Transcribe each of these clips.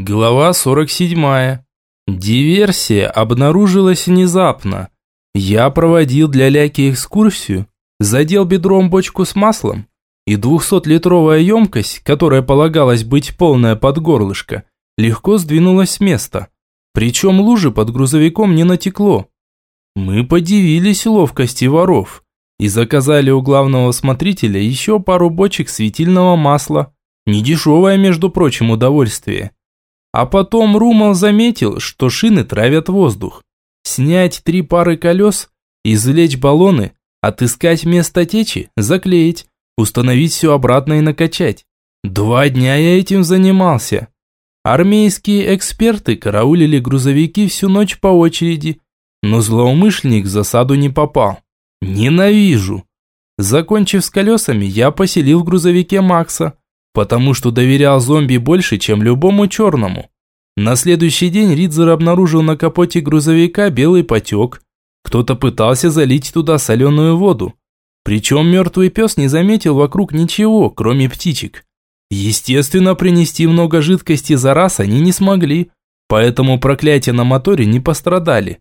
Глава 47. Диверсия обнаружилась внезапно. Я проводил для Ляки экскурсию, задел бедром бочку с маслом, и 200-литровая емкость, которая полагалась быть полная под горлышко, легко сдвинулась с места. Причем лужи под грузовиком не натекло. Мы подивились ловкости воров и заказали у главного смотрителя еще пару бочек светильного масла. Недешевое, между прочим, удовольствие. А потом Румал заметил, что шины травят воздух. Снять три пары колес, извлечь баллоны, отыскать место течи, заклеить, установить все обратно и накачать. Два дня я этим занимался. Армейские эксперты караулили грузовики всю ночь по очереди, но злоумышленник в засаду не попал. Ненавижу. Закончив с колесами, я поселил в грузовике Макса, потому что доверял зомби больше, чем любому черному. На следующий день Ридзер обнаружил на капоте грузовика белый потек. Кто-то пытался залить туда соленую воду. Причем мертвый пес не заметил вокруг ничего, кроме птичек. Естественно, принести много жидкости за раз они не смогли, поэтому проклятия на моторе не пострадали.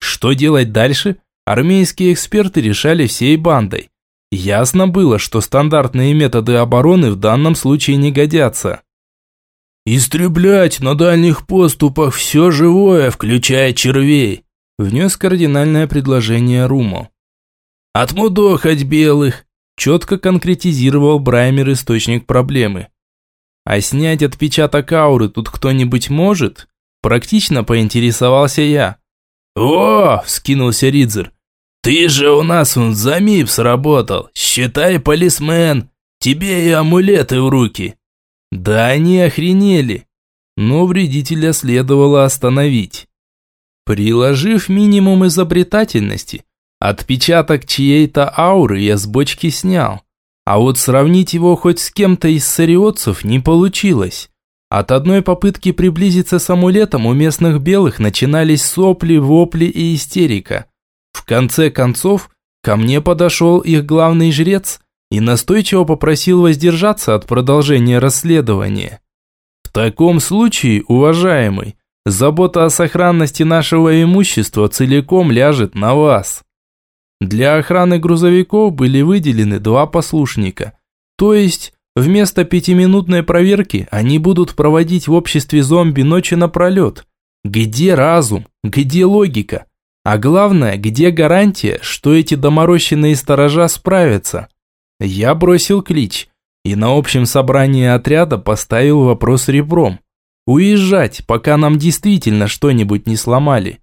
Что делать дальше, армейские эксперты решали всей бандой. Ясно было, что стандартные методы обороны в данном случае не годятся. «Истреблять на дальних поступах все живое, включая червей», внес кардинальное предложение Румо. «Отмудохать белых», четко конкретизировал Браймер источник проблемы. «А снять отпечаток ауры тут кто-нибудь может?» Практично поинтересовался я. «О!» – вскинулся Ридзер. «Ты же у нас он за МИП сработал. Считай, полисмен. Тебе и амулеты в руки». Да они охренели. Но вредителя следовало остановить. Приложив минимум изобретательности, отпечаток чьей-то ауры я с бочки снял. А вот сравнить его хоть с кем-то из сариотцев не получилось. От одной попытки приблизиться с амулетом у местных белых начинались сопли, вопли и истерика. В конце концов, ко мне подошел их главный жрец и настойчиво попросил воздержаться от продолжения расследования. В таком случае, уважаемый, забота о сохранности нашего имущества целиком ляжет на вас. Для охраны грузовиков были выделены два послушника, то есть вместо пятиминутной проверки они будут проводить в обществе зомби ночи напролет. Где разум? Где логика? А главное, где гарантия, что эти доморощенные сторожа справятся? Я бросил клич и на общем собрании отряда поставил вопрос ребром. Уезжать, пока нам действительно что-нибудь не сломали.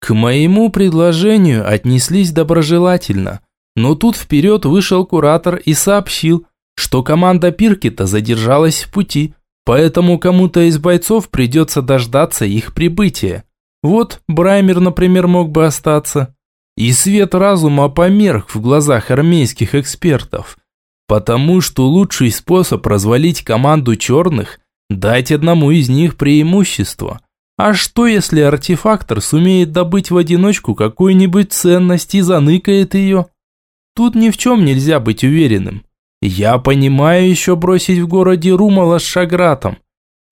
К моему предложению отнеслись доброжелательно, но тут вперед вышел куратор и сообщил, что команда Пиркета задержалась в пути, поэтому кому-то из бойцов придется дождаться их прибытия. Вот Браймер, например, мог бы остаться. И свет разума померк в глазах армейских экспертов. Потому что лучший способ развалить команду черных – дать одному из них преимущество. А что, если артефактор сумеет добыть в одиночку какую-нибудь ценность и заныкает ее? Тут ни в чем нельзя быть уверенным. Я понимаю еще бросить в городе Румала с Шагратом.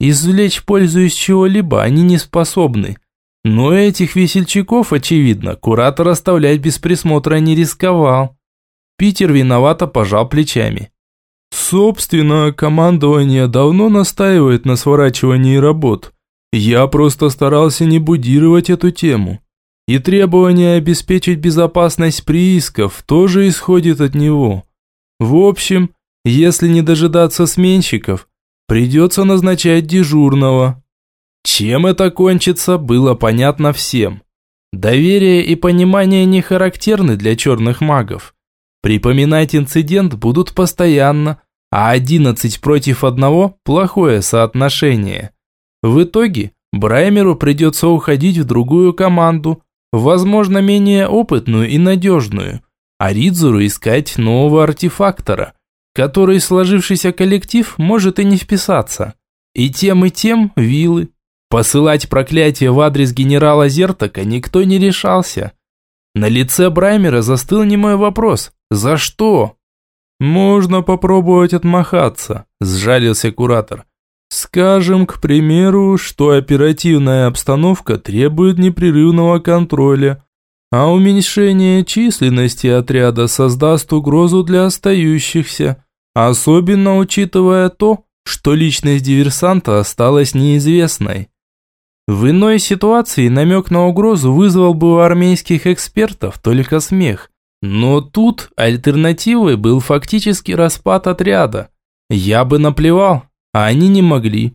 Извлечь пользу из чего-либо они не способны – но этих весельчаков, очевидно, куратор оставлять без присмотра не рисковал. Питер виновато пожал плечами. Собственно, командование давно настаивает на сворачивании работ. Я просто старался не будировать эту тему. И требование обеспечить безопасность приисков тоже исходит от него. В общем, если не дожидаться сменщиков, придется назначать дежурного. Чем это кончится, было понятно всем. Доверие и понимание не характерны для черных магов. Припоминать инцидент будут постоянно, а 11 против одного – плохое соотношение. В итоге Браймеру придется уходить в другую команду, возможно, менее опытную и надежную, а Ридзуру искать нового артефактора, который сложившийся коллектив может и не вписаться. И тем, и тем вилы. Посылать проклятие в адрес генерала Зертака никто не решался. На лице Браймера застыл немой вопрос «За что?». «Можно попробовать отмахаться», – сжалился куратор. Скажем, к примеру, что оперативная обстановка требует непрерывного контроля, а уменьшение численности отряда создаст угрозу для остающихся, особенно учитывая то, что личность диверсанта осталась неизвестной. В иной ситуации намек на угрозу вызвал бы у армейских экспертов только смех. Но тут альтернативой был фактически распад отряда. Я бы наплевал, а они не могли.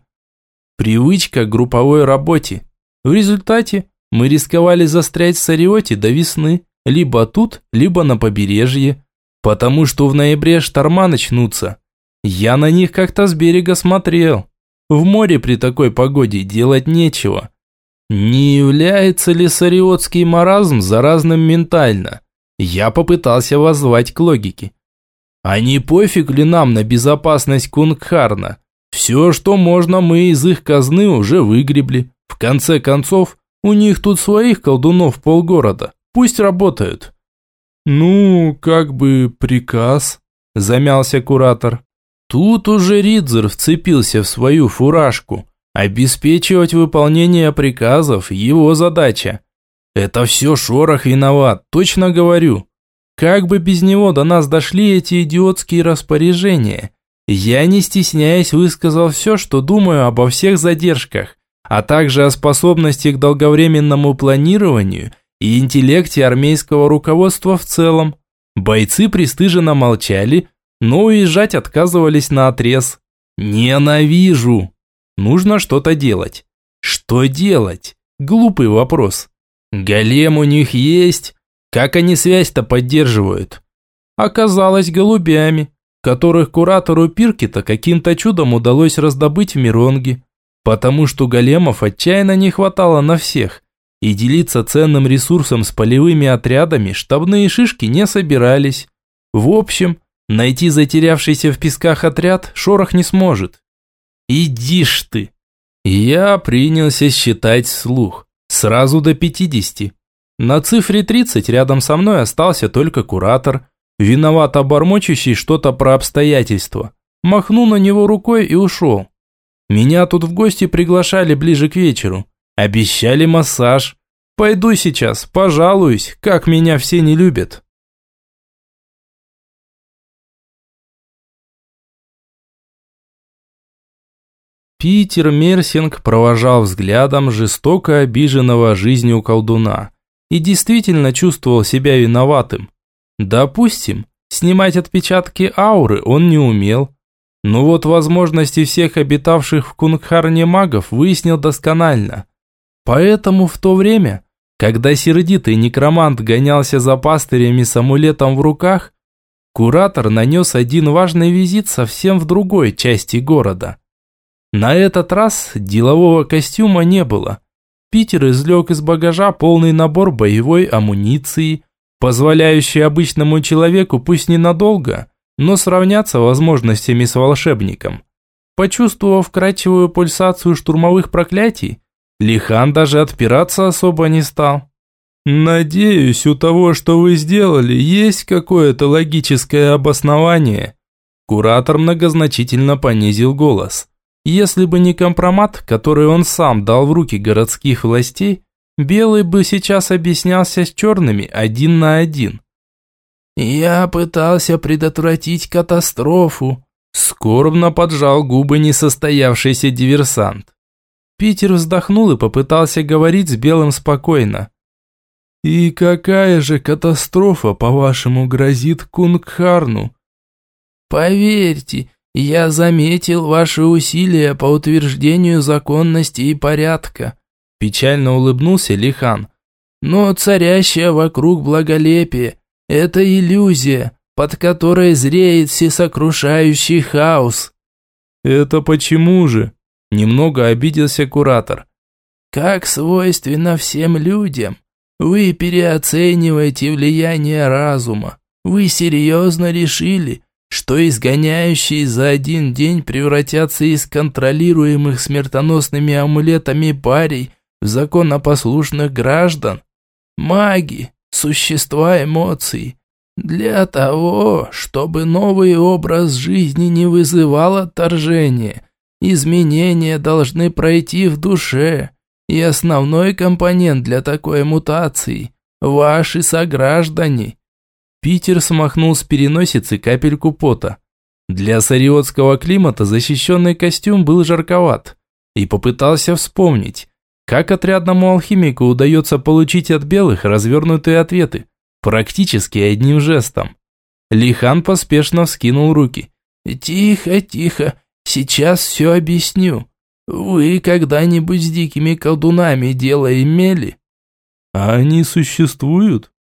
Привычка к групповой работе. В результате мы рисковали застрять в Сариоте до весны, либо тут, либо на побережье, потому что в ноябре шторма начнутся. Я на них как-то с берега смотрел. В море при такой погоде делать нечего. Не является ли сариотский маразм заразным ментально? Я попытался воззвать к логике. А не пофиг ли нам на безопасность Кунгхарна? Все, что можно, мы из их казны уже выгребли. В конце концов, у них тут своих колдунов полгорода. Пусть работают. Ну, как бы приказ, замялся куратор. Тут уже Ридзер вцепился в свою фуражку. Обеспечивать выполнение приказов – его задача. Это все Шорох виноват, точно говорю. Как бы без него до нас дошли эти идиотские распоряжения? Я, не стесняясь, высказал все, что думаю обо всех задержках, а также о способности к долговременному планированию и интеллекте армейского руководства в целом. Бойцы пристыженно молчали, но уезжать отказывались на отрез. Ненавижу! Нужно что-то делать. Что делать? Глупый вопрос. Голем у них есть. Как они связь-то поддерживают? Оказалось голубями которых куратору Пиркета каким-то чудом удалось раздобыть в Миронге, потому что големов отчаянно не хватало на всех, и делиться ценным ресурсом с полевыми отрядами штабные шишки не собирались. В общем, найти затерявшийся в песках отряд Шорох не сможет. Иди ж ты! Я принялся считать слух, сразу до 50. На цифре 30 рядом со мной остался только куратор – виновато бормочущий что-то про обстоятельства. Махнул на него рукой и ушел. Меня тут в гости приглашали ближе к вечеру. Обещали массаж. Пойду сейчас, пожалуюсь, как меня все не любят. Питер Мерсинг провожал взглядом жестоко обиженного жизнью колдуна и действительно чувствовал себя виноватым. Допустим, снимать отпечатки ауры он не умел. Но вот возможности всех обитавших в Кунгхарне магов выяснил досконально. Поэтому в то время, когда сердитый некромант гонялся за пастырями с амулетом в руках, куратор нанес один важный визит совсем в другой части города. На этот раз делового костюма не было. Питер извлек из багажа полный набор боевой амуниции, позволяющий обычному человеку пусть ненадолго, но сравняться возможностями с волшебником. Почувствовав кратчевую пульсацию штурмовых проклятий, Лихан даже отпираться особо не стал. «Надеюсь, у того, что вы сделали, есть какое-то логическое обоснование». Куратор многозначительно понизил голос. Если бы не компромат, который он сам дал в руки городских властей, Белый бы сейчас объяснялся с черными один на один. «Я пытался предотвратить катастрофу», – скорбно поджал губы несостоявшийся диверсант. Питер вздохнул и попытался говорить с Белым спокойно. «И какая же катастрофа, по-вашему, грозит Кунгхарну?» «Поверьте, я заметил ваши усилия по утверждению законности и порядка», Печально улыбнулся Лихан. Но царящее вокруг благолепие – это иллюзия, под которой зреет всесокрушающий хаос. Это почему же? Немного обиделся куратор. Как свойственно всем людям, вы переоцениваете влияние разума. Вы серьезно решили, что изгоняющие за один день превратятся из контролируемых смертоносными амулетами парей – в законопослушных граждан. Маги – существа эмоций. Для того, чтобы новый образ жизни не вызывал отторжения Изменения должны пройти в душе, и основной компонент для такой мутации – ваши сограждане». Питер смахнул с переносицы капельку пота. Для сариотского климата защищенный костюм был жарковат. И попытался вспомнить, как отрядному алхимику удается получить от белых развернутые ответы, практически одним жестом. Лихан поспешно вскинул руки. «Тихо, тихо, сейчас все объясню. Вы когда-нибудь с дикими колдунами дело имели?» «А они существуют?»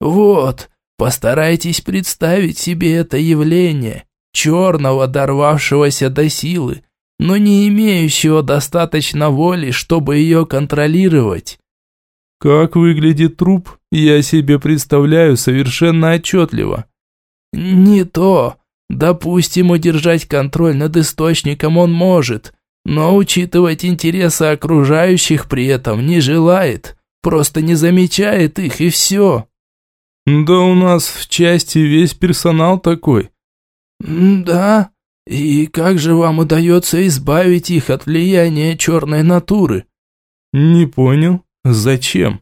«Вот, постарайтесь представить себе это явление, черного, дорвавшегося до силы, но не имеющего достаточно воли, чтобы ее контролировать». «Как выглядит труп, я себе представляю совершенно отчетливо». «Не то. Допустим, удержать контроль над источником он может, но учитывать интересы окружающих при этом не желает, просто не замечает их и все». «Да у нас в части весь персонал такой». «Да? И как же вам удается избавить их от влияния черной натуры?» «Не понял. Зачем?»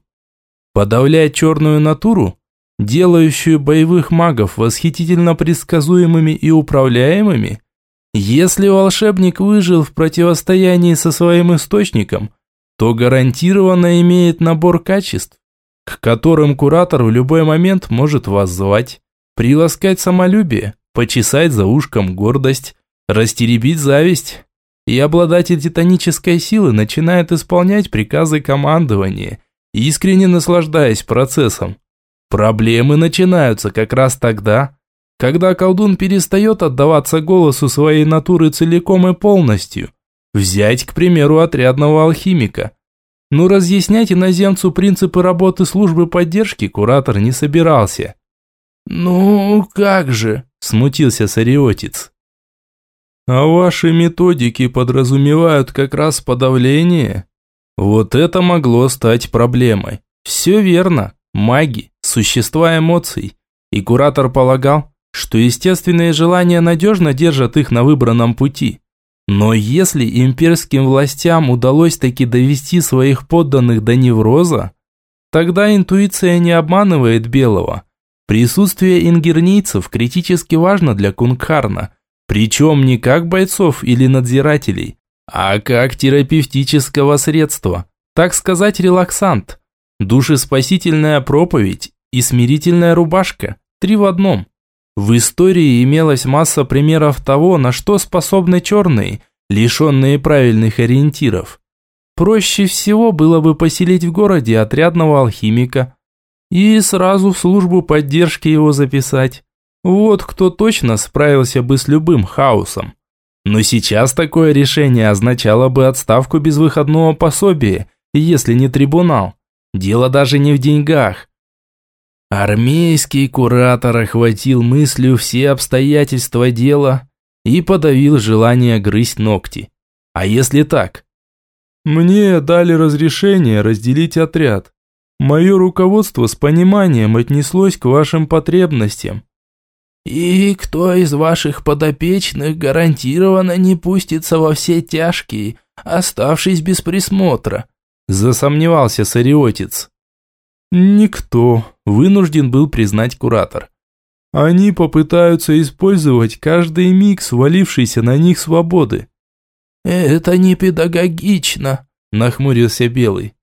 «Подавлять черную натуру? Делающую боевых магов восхитительно предсказуемыми и управляемыми?» Если волшебник выжил в противостоянии со своим источником, то гарантированно имеет набор качеств, к которым куратор в любой момент может вас звать, приласкать самолюбие, почесать за ушком гордость, растеребить зависть. И обладатель титанической силы начинает исполнять приказы командования, искренне наслаждаясь процессом. Проблемы начинаются как раз тогда, когда колдун перестает отдаваться голосу своей натуры целиком и полностью. Взять, к примеру, отрядного алхимика. Но разъяснять иноземцу принципы работы службы поддержки куратор не собирался. «Ну, как же?» – смутился Сариотец. «А ваши методики подразумевают как раз подавление?» Вот это могло стать проблемой. Все верно. Маги – существа эмоций. И куратор полагал, что естественные желания надежно держат их на выбранном пути. Но если имперским властям удалось таки довести своих подданных до невроза, тогда интуиция не обманывает Белого. Присутствие ингернийцев критически важно для Кунгхарна, причем не как бойцов или надзирателей, а как терапевтического средства, так сказать релаксант, душеспасительная проповедь и смирительная рубашка, три в одном – в истории имелась масса примеров того, на что способны черные, лишенные правильных ориентиров. Проще всего было бы поселить в городе отрядного алхимика и сразу в службу поддержки его записать. Вот кто точно справился бы с любым хаосом. Но сейчас такое решение означало бы отставку без выходного пособия, если не трибунал. Дело даже не в деньгах. Армейский куратор охватил мыслью все обстоятельства дела и подавил желание грызть ногти. А если так? Мне дали разрешение разделить отряд. Мое руководство с пониманием отнеслось к вашим потребностям. И кто из ваших подопечных гарантированно не пустится во все тяжкие, оставшись без присмотра? Засомневался Сариотец. Никто, вынужден был признать куратор. Они попытаются использовать каждый миг свалившейся на них свободы. «Это не педагогично», – нахмурился Белый.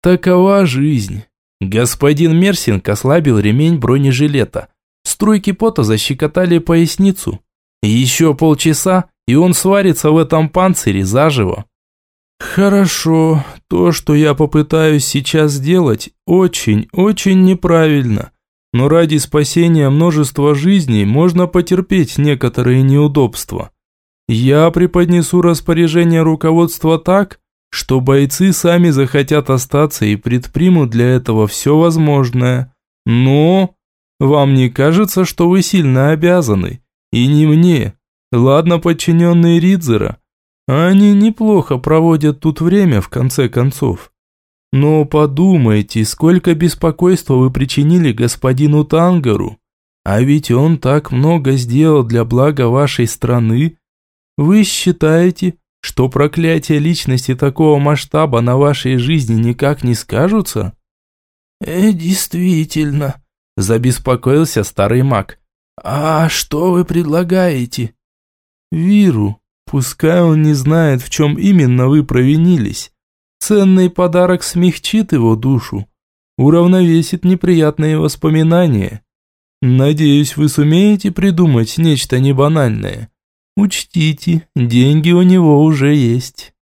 «Такова жизнь». Господин Мерсинг ослабил ремень бронежилета. Струйки пота защекотали поясницу. Еще полчаса, и он сварится в этом панцире заживо. Хорошо, то, что я попытаюсь сейчас сделать, очень, очень неправильно. Но ради спасения множества жизней можно потерпеть некоторые неудобства. Я преподнесу распоряжение руководства так, что бойцы сами захотят остаться и предпримут для этого все возможное. Но вам не кажется, что вы сильно обязаны? И не мне. Ладно, подчиненные Ридзера, они неплохо проводят тут время, в конце концов. Но подумайте, сколько беспокойства вы причинили господину Тангару. А ведь он так много сделал для блага вашей страны. Вы считаете, что проклятия личности такого масштаба на вашей жизни никак не скажутся? Э, действительно, забеспокоился старый маг. А что вы предлагаете? Виру. Пускай он не знает, в чем именно вы провинились. Ценный подарок смягчит его душу, уравновесит неприятные воспоминания. Надеюсь, вы сумеете придумать нечто небанальное. Учтите, деньги у него уже есть.